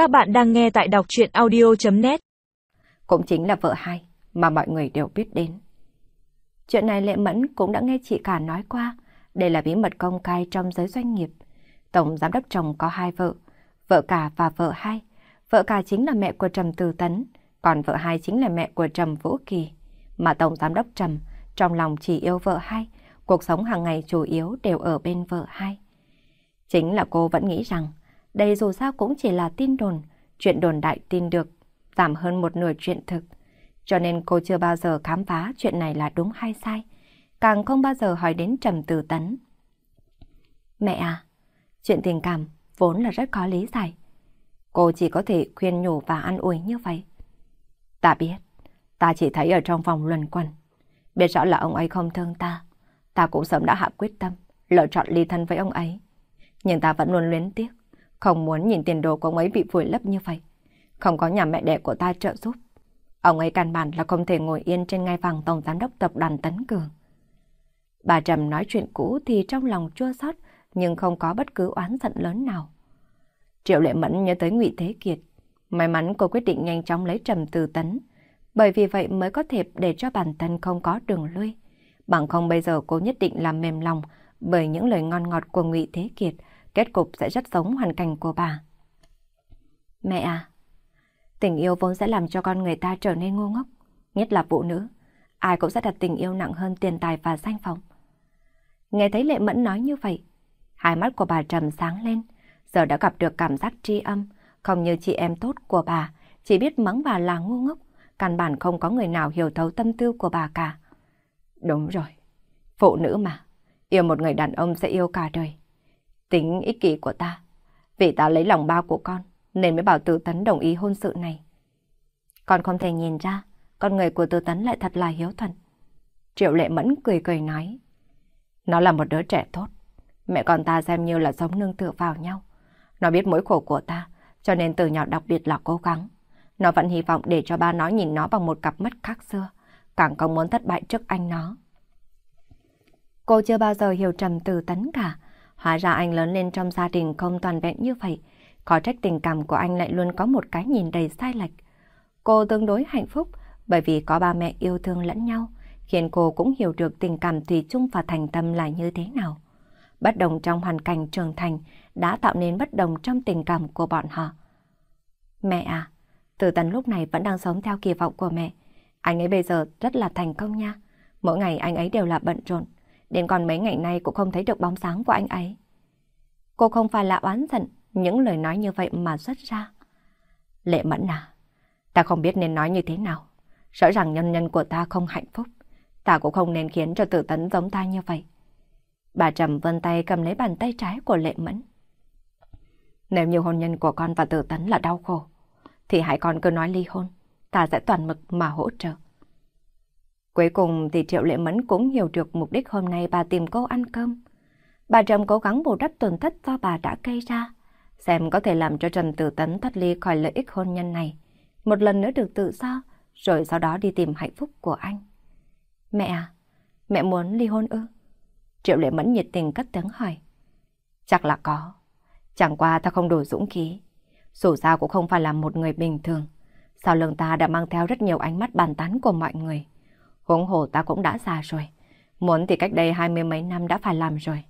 Các bạn đang nghe tại đọc chuyện audio.net Cũng chính là vợ hai mà mọi người đều biết đến. Chuyện này Lệ Mẫn cũng đã nghe chị cả nói qua. Đây là bí mật công khai trong giới doanh nghiệp. Tổng giám đốc chồng có hai vợ, vợ cả và vợ hai. Vợ cả chính là mẹ của Trầm Từ Tấn, còn vợ hai chính là mẹ của Trầm Vũ Kỳ. Mà Tổng giám đốc Trầm trong lòng chỉ yêu vợ hai, cuộc sống hàng ngày chủ yếu đều ở bên vợ hai. Chính là cô vẫn nghĩ rằng đây dù sao cũng chỉ là tin đồn, chuyện đồn đại tin được, giảm hơn một nửa chuyện thực. Cho nên cô chưa bao giờ khám phá chuyện này là đúng hay sai, càng không bao giờ hỏi đến Trầm Từ Tấn. Mẹ à, chuyện tình cảm vốn là rất khó lý giải. Cô chỉ có thể khuyên nhủ và an ủi như vậy. Ta biết, ta chỉ thấy ở trong vòng luân quẩn. Biết rõ là ông ấy không thương ta, ta cũng sớm đã hạ quyết tâm, lựa chọn ly thân với ông ấy. Nhưng ta vẫn luôn luyến tiếc, không muốn nhìn tiền đồ của ông ấy bị vùi lấp như vậy. Không có nhà mẹ đẻ của ta trợ giúp. Ông ấy căn bản là không thể ngồi yên trên ngai vàng tổng giám đốc tập đoàn Tấn Cường. Bà Trầm nói chuyện cũ thì trong lòng chua xót, nhưng không có bất cứ oán giận lớn nào. Triệu Lệ Mẫn nhớ tới Ngụy Thế Kiệt. May mắn cô quyết định nhanh chóng lấy Trầm từ Tấn. Bởi vì vậy mới có thể để cho bản thân không có đường lui. Bằng không bây giờ cô nhất định làm mềm lòng bởi những lời ngon ngọt của Ngụy Thế Kiệt kết cục sẽ rất giống hoàn cảnh của bà. Mẹ à, tình yêu vốn sẽ làm cho con người ta trở nên ngu ngốc, nhất là phụ nữ. Ai cũng sẽ đặt tình yêu nặng hơn tiền tài và danh vọng. Nghe thấy Lệ Mẫn nói như vậy, hai mắt của bà trầm sáng lên, giờ đã gặp được cảm giác tri âm, không như chị em tốt của bà, chỉ biết mắng bà là ngu ngốc, căn bản không có người nào hiểu thấu tâm tư của bà cả. Đúng rồi, phụ nữ mà, yêu một người đàn ông sẽ yêu cả đời. Tính ích kỷ của ta. Vì ta lấy lòng ba của con, nên mới bảo Từ Tấn đồng ý hôn sự này. Con không thể nhìn ra, con người của Từ Tấn lại thật là hiếu thuận. Triệu lệ mẫn cười cười nói. Nó là một đứa trẻ tốt. Mẹ con ta xem như là sống nương tựa vào nhau. Nó biết mối khổ của ta, cho nên từ nhỏ đặc biệt là cố gắng. Nó vẫn hy vọng để cho ba nó nhìn nó bằng một cặp mắt khác xưa, càng không muốn thất bại trước anh nó. Cô chưa bao giờ hiểu trầm từ tấn cả, Hóa ra anh lớn lên trong gia đình không toàn vẹn như vậy. Có trách tình cảm của anh lại luôn có một cái nhìn đầy sai lệch. Cô tương đối hạnh phúc bởi vì có ba mẹ yêu thương lẫn nhau, khiến cô cũng hiểu được tình cảm tùy chung và thành tâm là như thế nào. Bất đồng trong hoàn cảnh trưởng thành đã tạo nên bất đồng trong tình cảm của bọn họ. Mẹ à, Từ tần lúc này vẫn đang sống theo kỳ vọng của mẹ. Anh ấy bây giờ rất là thành công nha. Mỗi ngày anh ấy đều là bận rộn. Đến còn mấy ngày nay cũng không thấy được bóng sáng của anh ấy. Cô không phải là oán giận những lời nói như vậy mà xuất ra. Lệ mẫn à, ta không biết nên nói như thế nào. Rõ ràng nhân nhân của ta không hạnh phúc. Ta cũng không nên khiến cho tử tấn giống ta như vậy. Bà Trầm vân tay cầm lấy bàn tay trái của Lệ Mẫn. Nếu như hôn nhân của con và tử tấn là đau khổ, thì hãy con cứ nói ly hôn. Ta sẽ toàn mực mà hỗ trợ. Cuối cùng thì Triệu Lệ Mẫn cũng hiểu được mục đích hôm nay bà tìm cô ăn cơm. Bà Trầm cố gắng bù đắp tổn thất do bà đã gây ra, xem có thể làm cho Trần Tử Tấn thoát ly khỏi lợi ích hôn nhân này, một lần nữa được tự do, rồi sau đó đi tìm hạnh phúc của anh. Mẹ à, mẹ muốn ly hôn ư? Triệu Lệ Mẫn nhiệt tình cất tiếng hỏi. Chắc là có, chẳng qua ta không đủ dũng khí, dù sao cũng không phải là một người bình thường. Sau lưng ta đã mang theo rất nhiều ánh mắt bàn tán của mọi người. Huống hồ ta cũng đã già rồi. Muốn thì cách đây hai mươi mấy năm đã phải làm rồi.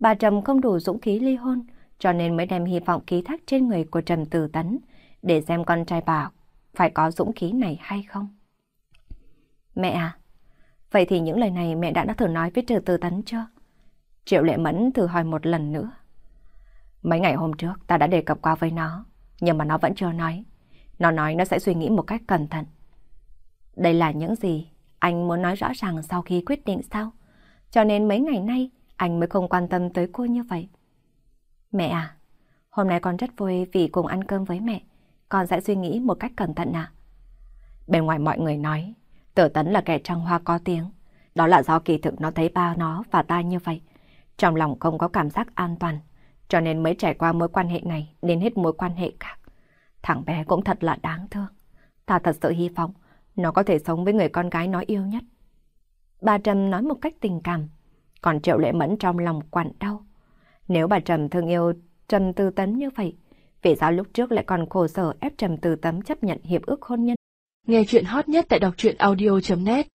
Bà Trầm không đủ dũng khí ly hôn, cho nên mới đem hy vọng ký thác trên người của Trầm Tử Tấn, để xem con trai bà phải có dũng khí này hay không. Mẹ à, vậy thì những lời này mẹ đã đã thử nói với Trầm Tử Tấn chưa? Triệu Lệ Mẫn thử hỏi một lần nữa. Mấy ngày hôm trước ta đã đề cập qua với nó, nhưng mà nó vẫn chưa nói. Nó nói nó sẽ suy nghĩ một cách cẩn thận. Đây là những gì anh muốn nói rõ ràng sau khi quyết định sao? Cho nên mấy ngày nay anh mới không quan tâm tới cô như vậy. Mẹ à, hôm nay con rất vui vì cùng ăn cơm với mẹ. Con sẽ suy nghĩ một cách cẩn thận à? Bên ngoài mọi người nói, tử tấn là kẻ trăng hoa có tiếng. Đó là do kỳ thực nó thấy ba nó và ta như vậy. Trong lòng không có cảm giác an toàn, cho nên mới trải qua mối quan hệ này đến hết mối quan hệ khác. Thằng bé cũng thật là đáng thương. Ta thật sự hy vọng nó có thể sống với người con gái nó yêu nhất. Bà Trầm nói một cách tình cảm, còn Triệu Lệ Mẫn trong lòng quặn đau. Nếu bà Trầm thương yêu Trầm Tư Tấn như vậy, Vì sao lúc trước lại còn khổ sở ép Trầm Tư Tấm chấp nhận hiệp ước hôn nhân? Nghe chuyện hot nhất tại đọc truyện audio.net